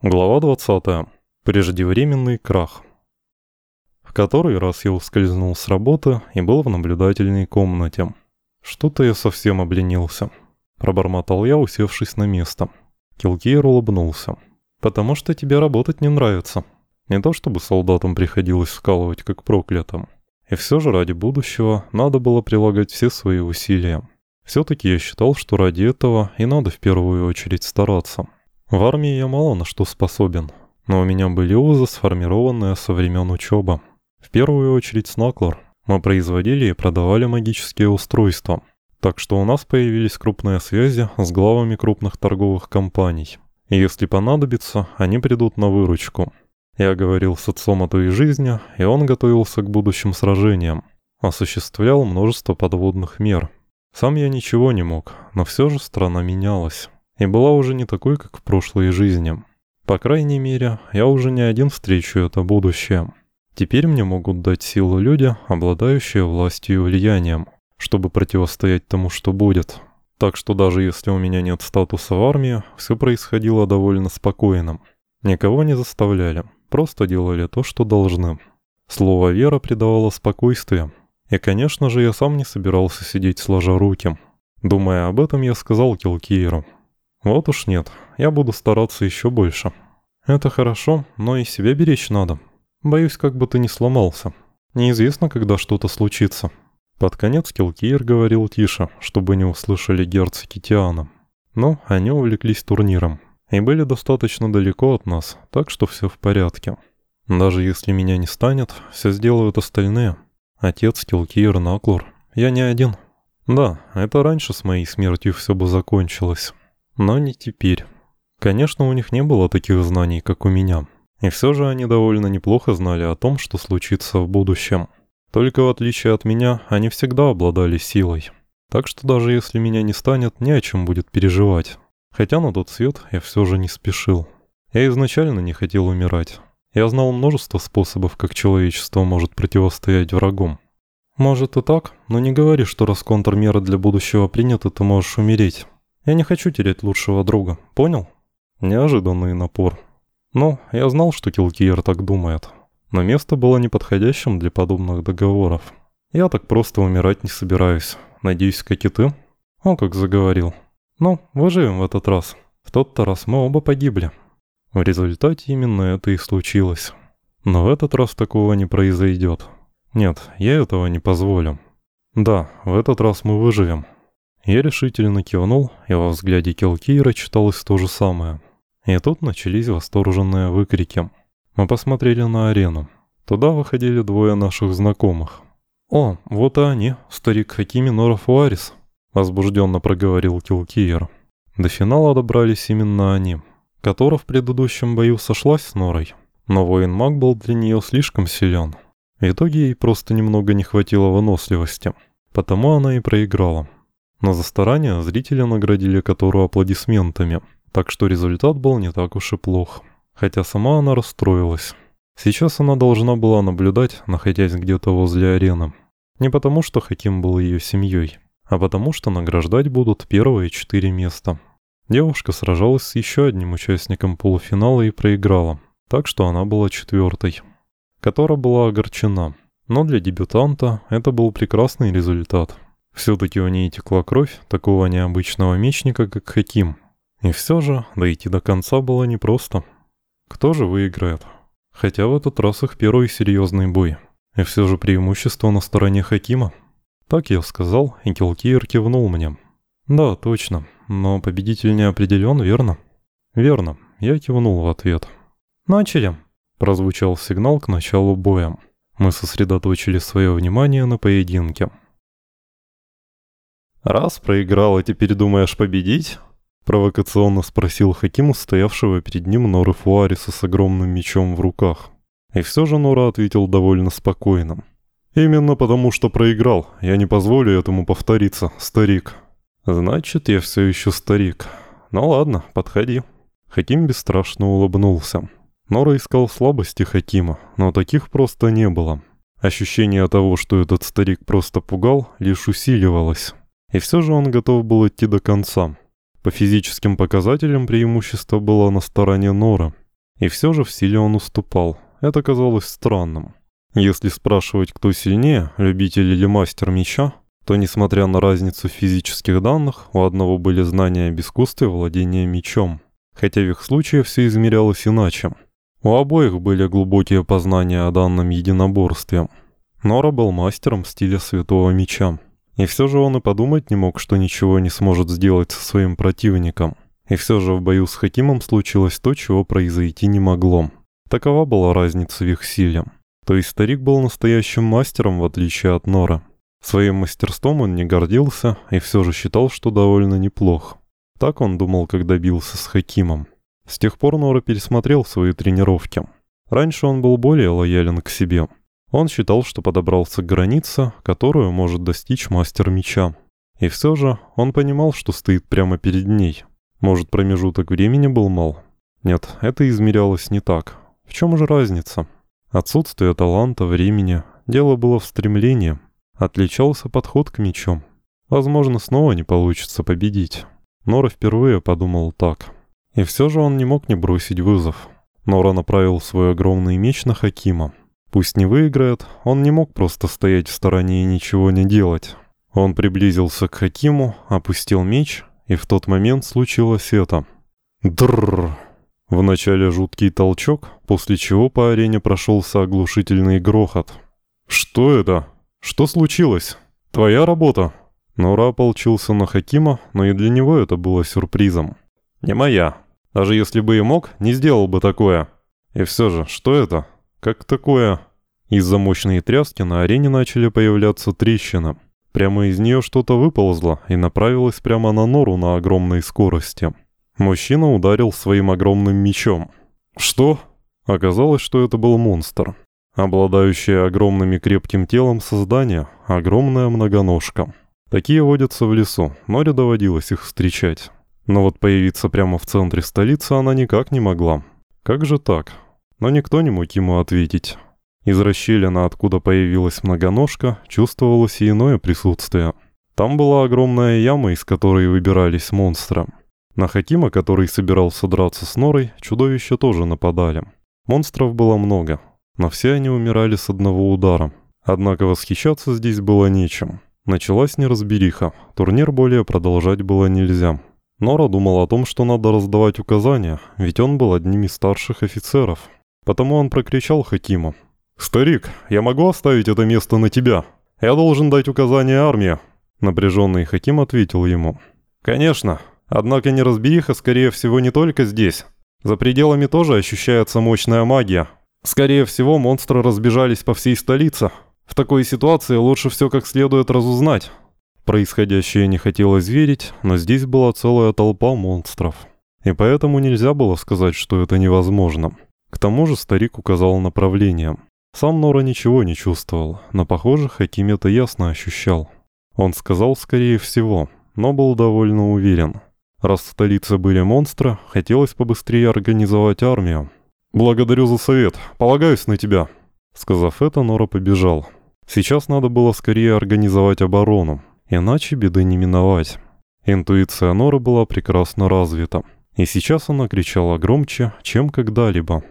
Глава 20. Преждевременный крах. В который раз я ускользнул с работы и был в наблюдательной комнате. Что-то я совсем обленился. Пробормотал я, усевшись на место. Килкиер улыбнулся. «Потому что тебе работать не нравится. Не то чтобы солдатам приходилось вкалывать как проклятым. И все же ради будущего надо было прилагать все свои усилия. Все-таки я считал, что ради этого и надо в первую очередь стараться». В армии я мало на что способен, но у меня были узы, сформированные со времен учебы. В первую очередь Снаклор. Мы производили и продавали магические устройства, так что у нас появились крупные связи с главами крупных торговых компаний. И если понадобится, они придут на выручку. Я говорил с отцом о той жизни, и он готовился к будущим сражениям. Осуществлял множество подводных мер. Сам я ничего не мог, но все же страна менялась и была уже не такой, как в прошлой жизни. По крайней мере, я уже не один встречу это будущее. Теперь мне могут дать силу люди, обладающие властью и влиянием, чтобы противостоять тому, что будет. Так что даже если у меня нет статуса в армии, все происходило довольно спокойно. Никого не заставляли, просто делали то, что должны. Слово «вера» придавало спокойствие. И, конечно же, я сам не собирался сидеть сложа руки. Думая об этом, я сказал Килкиеру – вот уж нет, я буду стараться еще больше. Это хорошо, но и себя беречь надо. Боюсь, как бы ты не сломался. Неизвестно, когда что-то случится. Под конец Килкиер говорил тише, чтобы не услышали герцоги Тиана. Но они увлеклись турниром и были достаточно далеко от нас, так что все в порядке. Даже если меня не станет, все сделают остальные. Отец Килкиер Наклор. Я не один. Да, это раньше с моей смертью все бы закончилось. Но не теперь. Конечно, у них не было таких знаний, как у меня. И все же они довольно неплохо знали о том, что случится в будущем. Только в отличие от меня, они всегда обладали силой. Так что даже если меня не станет, не о чем будет переживать. Хотя на тот свет я все же не спешил. Я изначально не хотел умирать. Я знал множество способов, как человечество может противостоять врагам. Может и так, но не говори, что раз контрмеры для будущего приняты, ты можешь умереть. Я не хочу терять лучшего друга, понял? Неожиданный напор. Ну, я знал, что Килкиер так думает. Но место было неподходящим для подобных договоров. Я так просто умирать не собираюсь. Надеюсь, как и ты? Он как заговорил. Ну, выживем в этот раз. В тот-то раз мы оба погибли. В результате именно это и случилось. Но в этот раз такого не произойдет. Нет, я этого не позволю. Да, в этот раз мы выживем. Я решительно кивнул, и во взгляде Келкира читалось то же самое. И тут начались восторженные выкрики. Мы посмотрели на арену. Туда выходили двое наших знакомых. «О, вот и они, старик Хакими Норов Уарис», — возбужденно проговорил Килкиер. До финала добрались именно они, которая в предыдущем бою сошлась с Норой. Но воин-маг был для нее слишком силен. В итоге ей просто немного не хватило выносливости, потому она и проиграла. Но за старание зрители наградили которую аплодисментами, так что результат был не так уж и плох. Хотя сама она расстроилась. Сейчас она должна была наблюдать, находясь где-то возле арены. Не потому, что Хаким был ее семьей, а потому, что награждать будут первые четыре места. Девушка сражалась с еще одним участником полуфинала и проиграла, так что она была четвертой, которая была огорчена. Но для дебютанта это был прекрасный результат. Все-таки у ней текла кровь такого необычного мечника, как Хаким. И все же дойти до конца было непросто. Кто же выиграет? Хотя в этот раз их первый серьезный бой. И все же преимущество на стороне Хакима. Так я сказал, и Килкиер кивнул мне. Да, точно, но победитель не определен, верно? Верно, я кивнул в ответ. Начали. Прозвучал сигнал к началу боя. Мы сосредоточили свое внимание на поединке. «Раз проиграл, и теперь думаешь победить?» Провокационно спросил Хакиму, стоявшего перед ним Норы Фуариса с огромным мечом в руках. И все же Нора ответил довольно спокойно. «Именно потому, что проиграл. Я не позволю этому повториться, старик». «Значит, я все еще старик. Ну ладно, подходи». Хаким бесстрашно улыбнулся. Нора искал слабости Хакима, но таких просто не было. Ощущение того, что этот старик просто пугал, лишь усиливалось. И все же он готов был идти до конца. По физическим показателям преимущество было на стороне Нора. И все же в силе он уступал. Это казалось странным. Если спрашивать, кто сильнее, любитель или мастер меча, то, несмотря на разницу в физических данных, у одного были знания об искусстве владения мечом. Хотя в их случае все измерялось иначе. У обоих были глубокие познания о данном единоборстве. Нора был мастером в стиле святого меча. И все же он и подумать не мог, что ничего не сможет сделать со своим противником. И все же в бою с Хакимом случилось то, чего произойти не могло. Такова была разница в их силе. То есть старик был настоящим мастером, в отличие от Нора. Своим мастерством он не гордился и все же считал, что довольно неплох. Так он думал, когда бился с Хакимом. С тех пор Нора пересмотрел свои тренировки. Раньше он был более лоялен к себе. Он считал, что подобрался к границе, которую может достичь мастер меча. И все же он понимал, что стоит прямо перед ней. Может, промежуток времени был мал? Нет, это измерялось не так. В чем же разница? Отсутствие таланта, времени. Дело было в стремлении. Отличался подход к мечу. Возможно, снова не получится победить. Нора впервые подумал так. И все же он не мог не бросить вызов. Нора направил свой огромный меч на Хакима. Пусть не выиграет, он не мог просто стоять в стороне и ничего не делать. Он приблизился к Хакиму, опустил меч, и в тот момент случилось это. Дрррр. Вначале жуткий толчок, после чего по арене прошелся оглушительный грохот. «Что это? Что случилось? Твоя работа?» Нора ополчился на Хакима, но и для него это было сюрпризом. «Не моя. Даже если бы и мог, не сделал бы такое. И все же, что это?» Как такое? Из-за мощной тряски на арене начали появляться трещины. Прямо из нее что-то выползло и направилось прямо на нору на огромной скорости. Мужчина ударил своим огромным мечом. Что? Оказалось, что это был монстр. Обладающее огромным крепким телом создание, огромная многоножка. Такие водятся в лесу, море доводилось их встречать. Но вот появиться прямо в центре столицы она никак не могла. Как же так? Но никто не мог ему ответить. Из расщелина, откуда появилась многоножка, чувствовалось иное присутствие. Там была огромная яма, из которой выбирались монстры. На Хакима, который собирался драться с Норой, чудовища тоже нападали. Монстров было много, но все они умирали с одного удара. Однако восхищаться здесь было нечем. Началась неразбериха, турнир более продолжать было нельзя. Нора думал о том, что надо раздавать указания, ведь он был одним из старших офицеров. Потому он прокричал Хакиму. «Старик, я могу оставить это место на тебя? Я должен дать указание армии». Напряженный Хаким ответил ему. «Конечно. Однако неразбериха, скорее всего, не только здесь. За пределами тоже ощущается мощная магия. Скорее всего, монстры разбежались по всей столице. В такой ситуации лучше все как следует разузнать». Происходящее не хотелось верить, но здесь была целая толпа монстров. И поэтому нельзя было сказать, что это невозможно. К тому же старик указал направление. Сам Нора ничего не чувствовал, но, похоже, Хаким это ясно ощущал. Он сказал «скорее всего», но был довольно уверен. Раз в столице были монстры, хотелось побыстрее организовать армию. «Благодарю за совет, полагаюсь на тебя». Сказав это, Нора побежал. Сейчас надо было скорее организовать оборону, иначе беды не миновать. Интуиция Норы была прекрасно развита, и сейчас она кричала громче, чем когда-либо.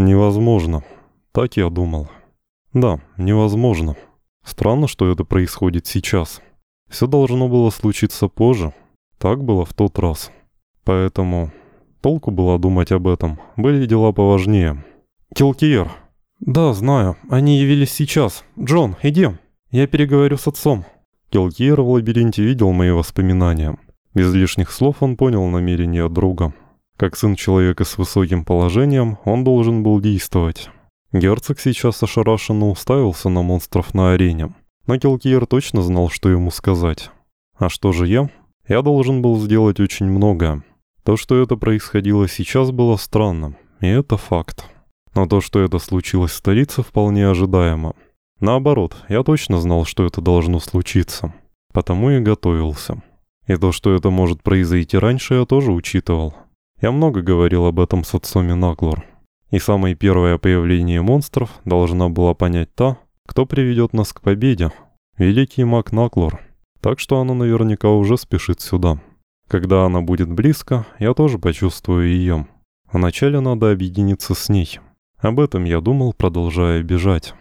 Невозможно. Так я думал. Да, невозможно. Странно, что это происходит сейчас. Все должно было случиться позже. Так было в тот раз. Поэтому толку было думать об этом. Были дела поважнее. Килкиер. Да, знаю. Они явились сейчас. Джон, иди. Я переговорю с отцом. Килкиер в лабиринте видел мои воспоминания. Без лишних слов он понял намерения друга. Как сын человека с высоким положением, он должен был действовать. Герцог сейчас ошарашенно уставился на монстров на арене. Но Килкиер точно знал, что ему сказать. А что же я? Я должен был сделать очень многое. То, что это происходило сейчас, было странно. И это факт. Но то, что это случилось в столице, вполне ожидаемо. Наоборот, я точно знал, что это должно случиться. Потому и готовился. И то, что это может произойти раньше, я тоже учитывал. Я много говорил об этом с отцом Наглор. И самое первое появление монстров должна была понять та, кто приведет нас к победе. Великий маг Наклор. Так что она наверняка уже спешит сюда. Когда она будет близко, я тоже почувствую ее. Вначале надо объединиться с ней. Об этом я думал, продолжая бежать.